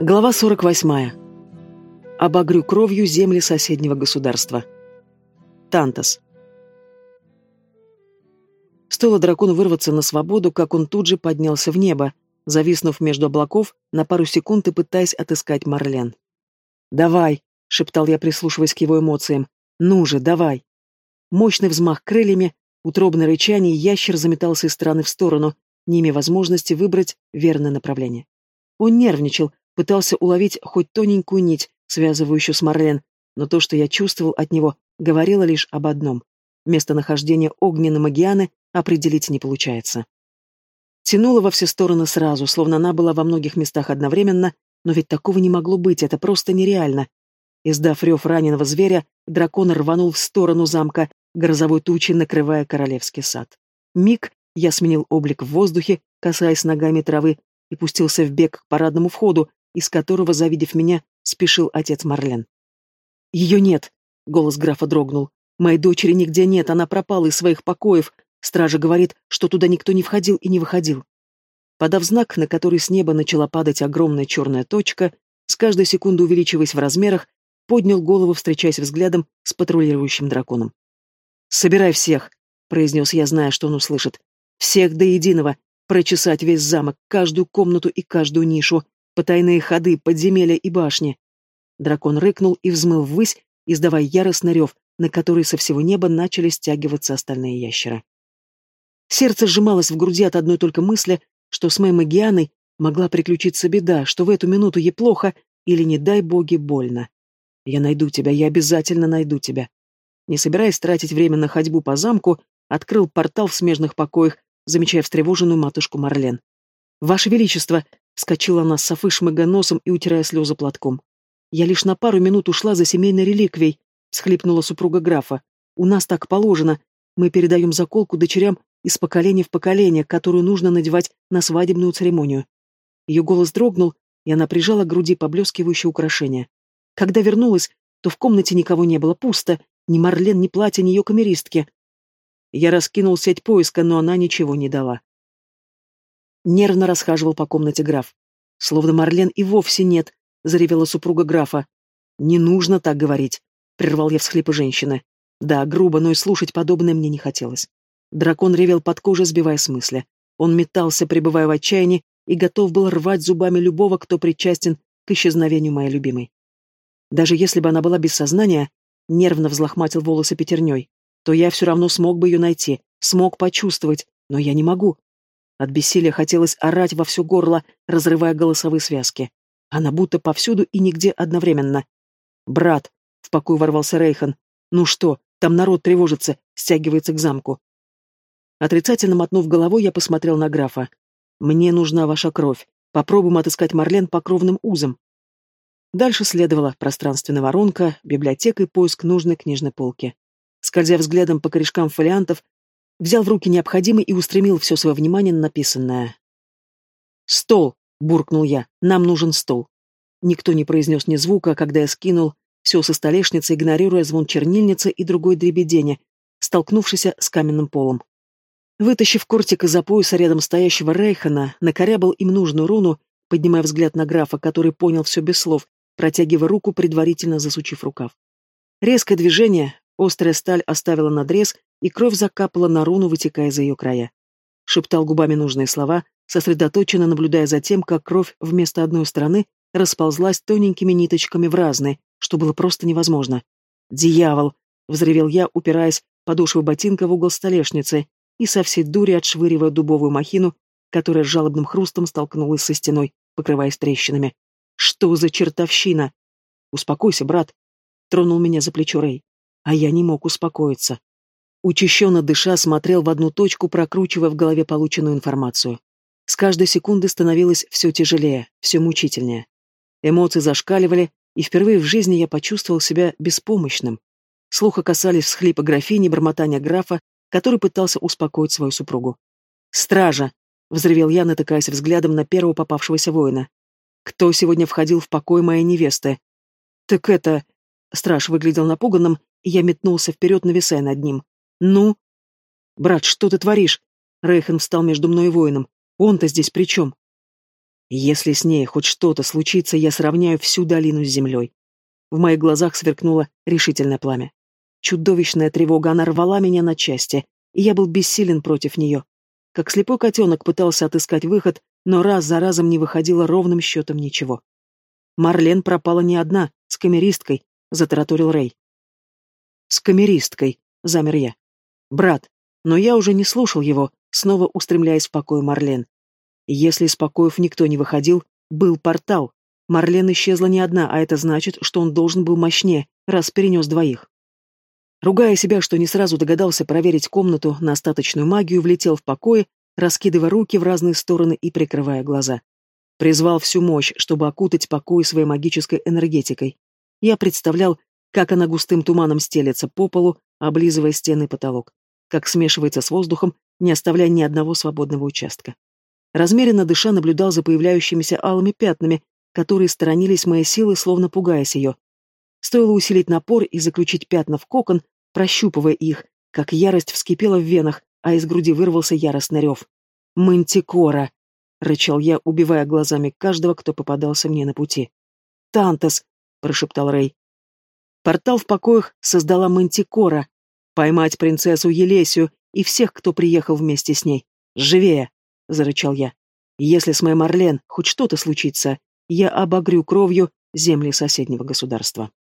Глава 48. Обогрю кровью земли соседнего государства. Тантас. Стоило дракону вырваться на свободу, как он тут же поднялся в небо, зависнув между облаков на пару секунд и пытаясь отыскать Марлен. «Давай!» — шептал я, прислушиваясь к его эмоциям. «Ну же, давай!» Мощный взмах крыльями, утробное рычание, ящер заметался из стороны в сторону, не имея возможности выбрать верное направление. Он нервничал, пытался уловить хоть тоненькую нить, связывающую с Марлен, но то, что я чувствовал от него, говорило лишь об одном. Местонахождение огненной магианы определить не получается. Тянуло во все стороны сразу, словно она была во многих местах одновременно, но ведь такого не могло быть, это просто нереально. Издав рев раненого зверя, дракон рванул в сторону замка, грозовой тучей накрывая королевский сад. Миг я сменил облик в воздухе, касаясь ногами травы, и пустился в бег к парадному входу, из которого, завидев меня, спешил отец Марлен. «Ее нет!» — голос графа дрогнул. «Моей дочери нигде нет, она пропала из своих покоев. Стража говорит, что туда никто не входил и не выходил». Подав знак, на который с неба начала падать огромная черная точка, с каждой секунды увеличиваясь в размерах, поднял голову, встречаясь взглядом с патрулирующим драконом. «Собирай всех!» — произнес я, зная, что он услышит. «Всех до единого! Прочесать весь замок, каждую комнату и каждую нишу, потайные ходы, подземелья и башни. Дракон рыкнул и взмыл ввысь, издавая яростный рев, на который со всего неба начали стягиваться остальные ящеры. Сердце сжималось в груди от одной только мысли, что с моей магианой могла приключиться беда, что в эту минуту ей плохо или, не дай боги, больно. Я найду тебя, я обязательно найду тебя. Не собираясь тратить время на ходьбу по замку, открыл портал в смежных покоях, замечая встревоженную матушку Марлен. «Ваше Величество!» Вскочила она с Софы, шмыгая носом и утирая слезы платком. «Я лишь на пару минут ушла за семейной реликвией», — всхлипнула супруга графа. «У нас так положено. Мы передаем заколку дочерям из поколения в поколение, которую нужно надевать на свадебную церемонию». Ее голос дрогнул, и она прижала к груди поблескивающее украшение. Когда вернулась, то в комнате никого не было, пусто, ни Марлен, ни платья, ни ее камеристки. Я раскинул сеть поиска, но она ничего не дала. Нервно расхаживал по комнате граф. Словно Марлен и вовсе нет, заревела супруга графа. Не нужно так говорить, прервал я всхлипы женщины. Да, грубо, но и слушать подобное мне не хотелось. Дракон ревел под кожей, сбивая с мысли. Он метался, пребывая в отчаянии, и готов был рвать зубами любого, кто причастен к исчезновению моей любимой. Даже если бы она была без сознания, нервно взлохматил волосы пятерней, то я все равно смог бы ее найти, смог почувствовать, но я не могу. От бессилия хотелось орать во все горло, разрывая голосовые связки. Она будто повсюду и нигде одновременно. «Брат!» — в покой ворвался Рейхан. «Ну что, там народ тревожится, стягивается к замку». Отрицательно мотнув головой, я посмотрел на графа. «Мне нужна ваша кровь. Попробуем отыскать Марлен по кровным узам». Дальше следовала пространственная воронка, библиотека и поиск нужной книжной полки. Скользя взглядом по корешкам фолиантов, взял в руки необходимый и устремил все свое внимание на написанное. «Стол!» — буркнул я. «Нам нужен стол». Никто не произнес ни звука, когда я скинул все со столешницы, игнорируя звон чернильницы и другой дребедени, столкнувшийся с каменным полом. Вытащив кортик из-за пояса рядом стоящего Рейхана, накорябал им нужную руну, поднимая взгляд на графа, который понял все без слов, протягивая руку, предварительно засучив рукав. Резкое движение, острая сталь оставила надрез, и кровь закапала на руну, вытекая за ее края. Шептал губами нужные слова, сосредоточенно наблюдая за тем, как кровь вместо одной стороны расползлась тоненькими ниточками в разные, что было просто невозможно. «Дьявол!» — взревел я, упираясь подошвой ботинка в угол столешницы и со всей дури отшвыривая дубовую махину, которая с жалобным хрустом столкнулась со стеной, покрываясь трещинами. «Что за чертовщина?» «Успокойся, брат!» — тронул меня за плечо Рэй. А я не мог успокоиться. Учащенно дыша, смотрел в одну точку, прокручивая в голове полученную информацию. С каждой секунды становилось все тяжелее, все мучительнее. Эмоции зашкаливали, и впервые в жизни я почувствовал себя беспомощным. Слуха касались всхлипа графини, бормотания графа, который пытался успокоить свою супругу. «Стража!» — взревел я, натыкаясь взглядом на первого попавшегося воина. «Кто сегодня входил в покой моей невесты?» «Так это...» Страж выглядел напуганным, и я метнулся вперед, нависая над ним. «Ну?» «Брат, что ты творишь?» Рейхан встал между мной и воином. «Он-то здесь при чем?» Если с ней хоть что-то случится, я сравняю всю долину с землей. В моих глазах сверкнуло решительное пламя. Чудовищная тревога, она рвала меня на части, и я был бессилен против нее. Как слепой котенок пытался отыскать выход, но раз за разом не выходило ровным счетом ничего. Марлен пропала не одна, с камеристкой, затараторил Рэй. С камеристкой, замер я. Брат, но я уже не слушал его, снова устремляясь в покой Марлен. Если из покоев никто не выходил, был портал. Марлен исчезла не одна, а это значит, что он должен был мощнее, раз перенес двоих. Ругая себя, что не сразу догадался проверить комнату на остаточную магию, влетел в покое, раскидывая руки в разные стороны и прикрывая глаза. Призвал всю мощь, чтобы окутать покой своей магической энергетикой. Я представлял, как она густым туманом стелется по полу, облизывая стены и потолок, как смешивается с воздухом, не оставляя ни одного свободного участка. Размеренно дыша наблюдал за появляющимися алыми пятнами, которые сторонились моей силы, словно пугаясь ее. Стоило усилить напор и заключить пятна в кокон, прощупывая их, как ярость вскипела в венах, а из груди вырвался яростный рев. «Мантикора!» — рычал я, убивая глазами каждого, кто попадался мне на пути. «Тантас!» — прошептал Рэй. Портал в покоях создала Мантикора. Поймать принцессу Елесию и всех, кто приехал вместе с ней. «Живее!» — зарычал я. «Если с моим Орлен хоть что-то случится, я обогрю кровью земли соседнего государства».